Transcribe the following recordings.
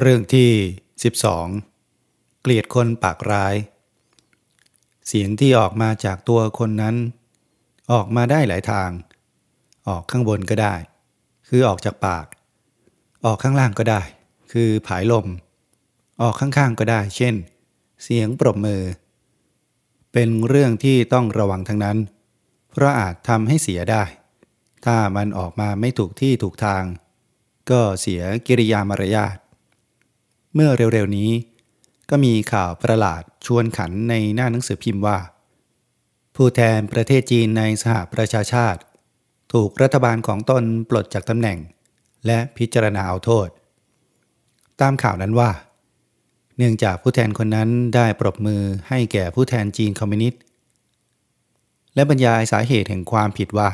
เรื่องที่ 12 เกลียดคนปากร้าย เสียงที่ออกมาจากตัวคนนั้น ออกมาได้หลายทาง ออกข้างบนก็ได้ คือออกจากปาก ออกข้างล่างก็ได้ คือผายลม ออกข้างๆก็ได้ เช่น เสียงปรบมือ เป็นเรื่องที่ต้องระวังทั้งนั้น เพราะอาจทำให้เสียได้ ถ้ามันออกมาไม่ถูกที่ถูกทาง ก็เสียกิริยามารยาท เมื่อเร็วๆนี้ ก็มีข่าวประหลาดชวนขันในหน้าหนังสือพิมพ์ว่า ผู้แทนประเทศจีนในสหประชาชาติ ถูกรัฐบาลของตนปลดจากตำแหน่ง และพิจารณาเอาโทษ ตามข่าวนั้นว่า เนื่องจากผู้แทนคนนั้นได้ปรบมือให้แก่ผู้แทนจีนคอมมิวนิสต์และบรรยายสาเหตุแห่งความผิดว่า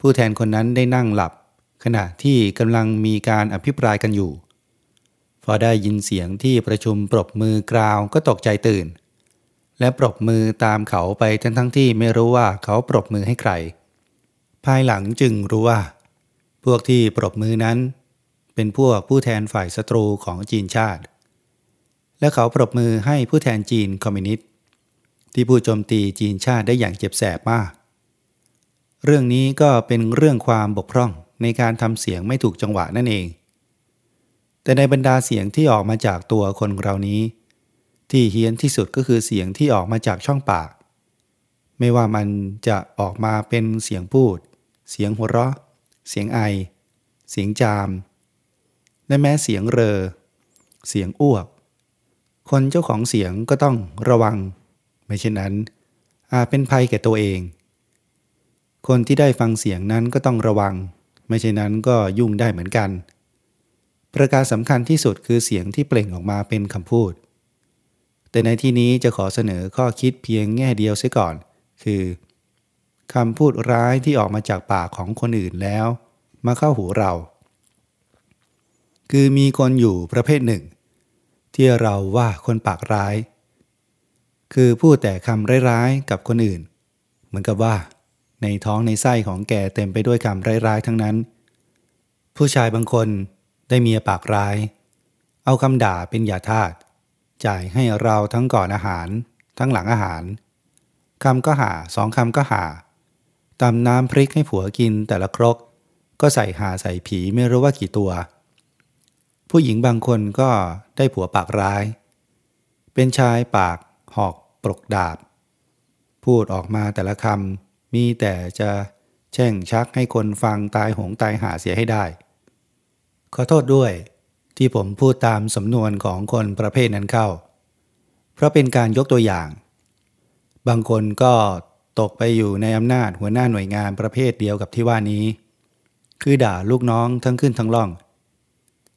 ผู้แทนคนนั้นได้นั่งหลับ ขณะที่กำลังมีการอภิปรายกันอยู่ พอได้ยินเสียงที่ประชุมปรบมือกราวก็ตกใจตื่น และปรบมือตามเขาไปทั้งทั้งที่ไม่รู้ว่าเขาปรบมือให้ใคร ภายหลังจึงรู้ว่า พวกที่ปรบมือนั้น เป็นพวกผู้แทนฝ่ายศัตรูของจีนชาติ และเขาปรบมือให้ผู้แทนจีนคอมมิวนิสต์ที่ผู้โจมตีจีนชาติได้อย่างเจ็บแสบมาก เรื่องนี้ก็เป็นเรื่องความบกพร่องในการทำเสียงไม่ถูกจังหวะนั่นเอง แต่ในบรรดาเสียงที่ออกมาจากตัวคนเรานี้ ที่เฮี้ยนที่สุดก็คือเสียงที่ออกมาจากช่องปาก ไม่ว่ามันจะออกมาเป็นเสียงพูด เสียงหัวเราะ เสียงไอ เสียงจาม และแม้เสียงเรอ เสียงอ้วก คนเจ้าของเสียงก็ต้องระวัง ไม่เช่นนั้น อาจเป็นภัยแก่ตัวเอง คนที่ได้ฟังเสียงนั้นก็ต้องระวัง ไม่เช่นนั้นก็ยุ่งได้เหมือนกัน ประการสำคัญที่สุดคือเสียงที่เปล่งออกมาเป็นคำพูด แต่ในที่นี้จะขอเสนอข้อคิดเพียงแง่เดียวเสียก่อน คือคำพูดร้ายที่ออกมาจากปากของคนอื่นแล้ว มาเข้าหูเรา คือมีคนอยู่ประเภทหนึ่ง ที่เราว่าคนปากร้าย คือพูดแต่คำร้ายๆกับคนอื่น เหมือนกับว่า ในท้องในไส้ของแกเต็มไปด้วยคำร้ายๆทั้งนั้น ผู้ชายบางคน ได้เมียปากร้าย เอาคำด่าเป็นยาทาสจ่ายให้เราทั้งก่อนอาหาร ทั้งหลังอาหารคำก็หาสองคำก็หาตำน้ำพริกให้ผัวกินแต่ละครก ก็ใส่หาใส่ผีไม่รู้ว่ากี่ตัว ผู้หญิงบางคนก็ได้ผัวปากร้าย เป็นชายปากหอกปรกดาบ พูดออกมาแต่ละคำมีแต่จะแช่งชักให้คนฟังตายหงตายหาเสียให้ได้ ขอโทษด้วย ที่ผมพูดตามสำนวนของคนประเภทนั้นเข้า เพราะเป็นการยกตัวอย่าง บางคนก็ตกไปอยู่ในอำนาจหัวหน้าหน่วยงานประเภทเดียวกับที่ว่านี้ คือด่าลูกน้องทั้งขึ้นทั้งล่อง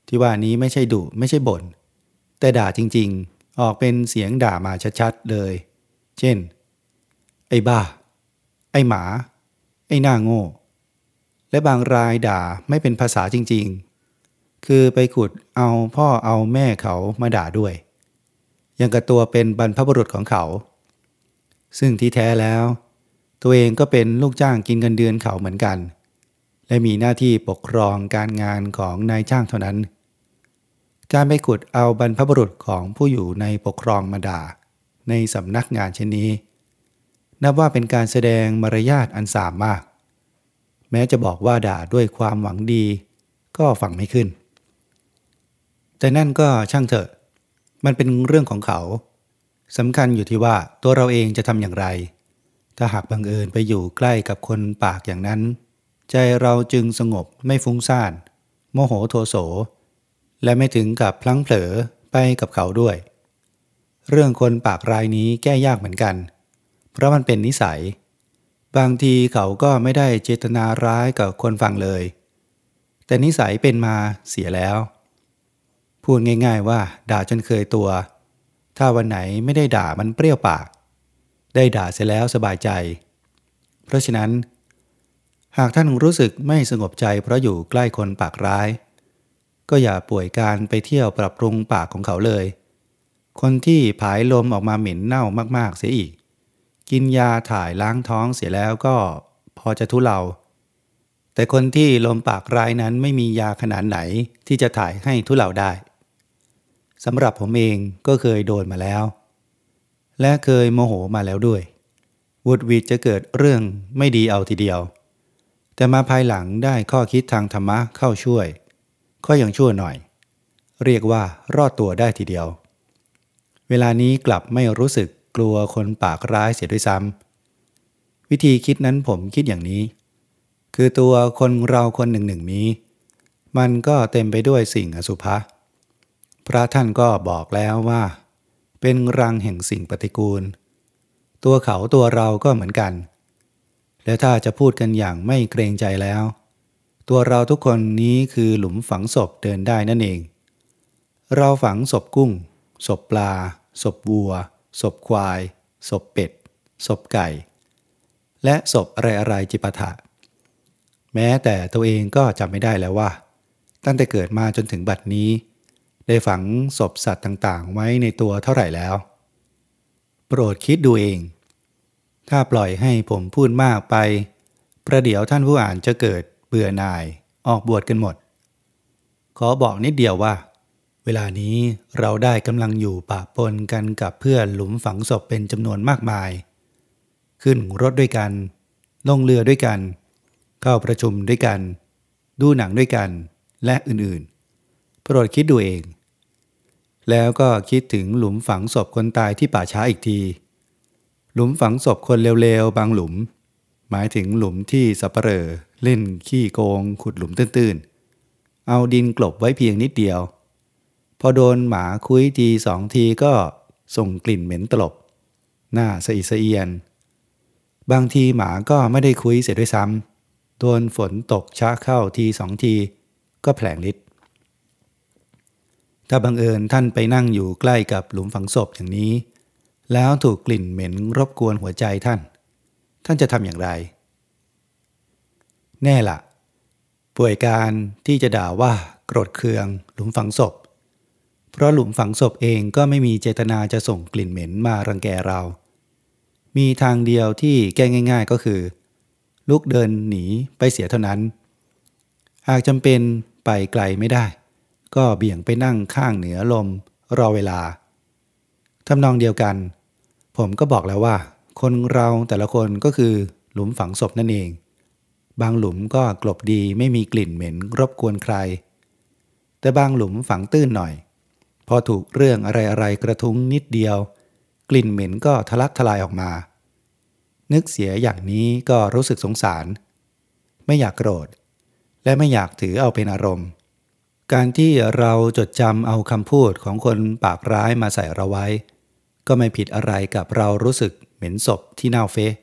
ที่ว่านี้ไม่ใช่ดุไม่ใช่บน่น แต่ด่าจริงๆ ออกเป็นเสียงด่ามาชัดๆเลย เช่น ไอ้บ้า ไอ้หมา ไอ้หน้าโง่ และบางรายด่าไม่เป็นภาษาจริงๆ คือไปขุดเอาพ่อเอาแม่เขามาด่าด้วย ยังกับตัวเป็นบรรพบุรุษของเขา ซึ่งที่แท้แล้ว ตัวเองก็เป็นลูกจ้างกินเงินเดือนเขาเหมือนกัน และมีหน้าที่ปกครองการงานของนายจ้างเท่านั้น การไปขุดเอาบรรพบุรุษของผู้อยู่ในปกครองมาด่า ในสำนักงานเช่นนี้ นับว่าเป็นการแสดงมารยาทอันสามมาก แม้จะบอกว่าด่าด้วยความหวังดี ก็ฟังไม่ขึ้น แต่นั่นก็ช่างเถอะ มันเป็นเรื่องของเขาสำคัญอยู่ที่ว่าตัวเราเองจะทำอย่างไร ถ้าหากบังเอิญไปอยู่ใกล้กับคนปากอย่างนั้น ใจเราจึงสงบไม่ฟุ้งซ่าน โมโหโทโส และไม่ถึงกับพลั้งเผลอไปกับเขาด้วย เรื่องคนปากรายนี้แก้ยากเหมือนกัน เพราะมันเป็นนิสัย บางทีเขาก็ไม่ได้เจตนาร้ายกับคนฟังเลย แต่นิสัยเป็นมาเสียแล้ว พูดง่าย ๆ ว่า ด่าจนเคยตัว ถ้าวันไหนไม่ได้ด่ามันเปรี้ยวปาก ได้ด่าเสร็จแล้วสบายใจ เพราะฉะนั้น หากท่านรู้สึกไม่สงบใจเพราะอยู่ใกล้คนปากร้าย ก็อย่าป่วยการไปเที่ยวปรับปรุงปากของเขาเลย คนที่ผายลมออกมาเหม็นเน่ามากๆเสียอีก กินยาถ่ายล้างท้องเสียแล้วก็พอจะทุเลาแต่คนที่ลมปากร้ายนั้นไม่มียาขนาดไหนที่จะถ่ายให้ทุเลาได้ สำหรับผมเองก็เคยโดนมาแล้ว และเคยโมโหมาแล้วด้วยวุดวิดจะเกิดเรื่องไม่ดีเอาทีเดียว แต่มาภายหลังได้ข้อคิดทางธรรมะเข้าช่วย ก็ยังชั่วหน่อย เรียกว่ารอดตัวได้ทีเดียว เวลานี้กลับไม่รู้สึกกลัวคนปากร้ายเสียด้วยซ้ำวิธีคิดนั้นผมคิดอย่างนี้ คือตัวคนเราคนหนึ่งหนึ่งนี้ มันก็เต็มไปด้วยสิ่งอสุภะ พระท่านก็บอกแล้วว่า เป็นรังแห่งสิ่งปฏิกูล ตัวเขาตัวเราก็เหมือนกัน และถ้าจะพูดกันอย่างไม่เกรงใจแล้ว ตัวเราทุกคนนี้คือหลุมฝังศพเดินได้นั่นเอง เราฝังศพกุ้ง ศพปลา ศพวัว ศพควาย ศพเป็ด ศพไก่ และศพอะไรอะไรจิปถะ แม้แต่ตัวเองก็จำไม่ได้แล้วว่า ตั้งแต่เกิดมาจนถึงบัดนี้ ได้ฝังศพสัตว์ต่างๆ ไว้ในตัวเท่าไหร่แล้ว โปรดคิดดูเอง ถ้าปล่อยให้ผมพูดมากไป ประเดี๋ยวท่านผู้อ่านจะเกิดเบื่อหน่ายออกบวชกันหมด ขอบอกนิดเดียวว่า เวลานี้เราได้กำลังอยู่ปะปนกันกับเพื่อนหลุมฝังศพเป็นจำนวนมากมาย ขึ้นรถด้วยกัน ลงเรือด้วยกัน เข้าประชุมด้วยกัน ดูหนังด้วยกันและอื่นๆโปรดคิดดูเอง แล้วก็คิดถึงหลุมฝังศพคนตายที่ป่าช้าอีกที หลุมฝังศพคนเร็วๆ บางหลุม หมายถึงหลุมที่สัปเหร่อเล่นขี้โกงขุดหลุมตื้นๆ เอาดินกลบไว้เพียงนิดเดียว พอโดนหมาคุยทีสองทีก็ส่งกลิ่นเหม็นตลบ หน้าสะอิสะเอียน บางทีหมาก็ไม่ได้คุยเสียด้วยซ้ำโดนฝนตกช้าเข้าทีสองที ก็แผลงฤทธิ ถ้าบังเอิญท่านไปนั่งอยู่ใกล้กับหลุมฝังศพอย่างนี้ แล้วถูกกลิ่นเหม็นรบกวนหัวใจท่าน ท่านจะทำอย่างไร แน่ละป่วยการที่จะด่าว่าโกรธเคือง หลุมฝังศพ เพราะหลุมฝังศพเองก็ไม่มีเจตนาจะส่งกลิ่นเหม็นมารังแกเรา มีทางเดียวที่แก้ง่าย ๆก็คือ ลุกเดินหนีไปเสียเท่านั้น หากจำเป็นไปไกลไม่ได้ ก็เบี่ยงไปนั่งข้างเหนือลมรอเวลาทำนองเดียวกัน ผมก็บอกแล้วว่า คนเราแต่ละคนก็คือหลุมฝังศพนั่นเอง บางหลุมก็กลบดีไม่มีกลิ่นเหม็นรบกวนใคร แต่บางหลุมฝังตื้นหน่อย พอถูกเรื่องอะไรๆกระทุ้งนิดเดียว กลิ่นเหม็นก็ทะลักทลายออกมา นึกเสียอย่างนี้ก็รู้สึกสงสาร ไม่อยากโกรธ และไม่อยากถือเอาเป็นอารมณ์ การที่เราจดจำเอาคำพูดของคนปากร้ายมาใส่เราไว้ ก็ไม่ผิดอะไรกับเรารู้สึกเหม็นศพที่เน่าเฟะ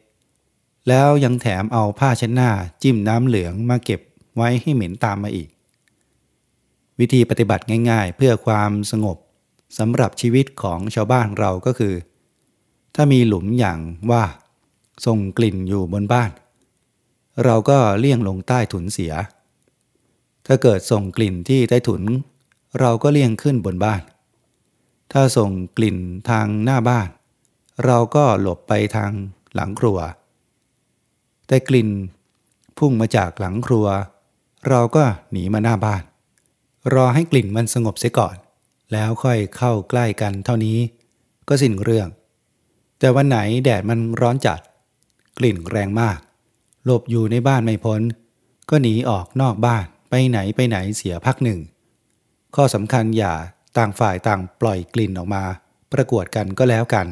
แล้วยังแถมเอาผ้าเช็ดหน้าจิ้มน้ำเหลืองมาเก็บไว้ให้เหม็นตามมาอีก วิธีปฏิบัติง่าย ๆ เพื่อความสงบสำหรับชีวิตของชาวบ้านเราก็คือ ถ้ามีหลุมอย่างว่าส่งกลิ่นอยู่บนบ้าน เราก็เลี่ยงลงใต้ถุนเสีย ถ้าเกิดส่งกลิ่นที่ใต้ถุน เราก็เลี่ยงขึ้นบนบ้าน ถ้าส่งกลิ่นทางหน้าบ้าน เราก็หลบไปทางหลังครัว แต่กลิ่นพุ่งมาจากหลังครัว เราก็หนีมาหน้าบ้าน รอให้กลิ่นมันสงบเสียก่อน แล้วค่อยเข้าใกล้กันเท่านี้ ก็สิ้นเรื่อง แต่วันไหนแดดมันร้อนจัด กลิ่นแรงมาก หลบอยู่ในบ้านไม่พ้น ก็หนีออกนอกบ้าน ไปไหนไปไหนเสียพักหนึ่ง ข้อสำคัญอย่าต่างฝ่ายต่างปล่อยกลิ่นออกมา ประกวดกันก็แล้วกัน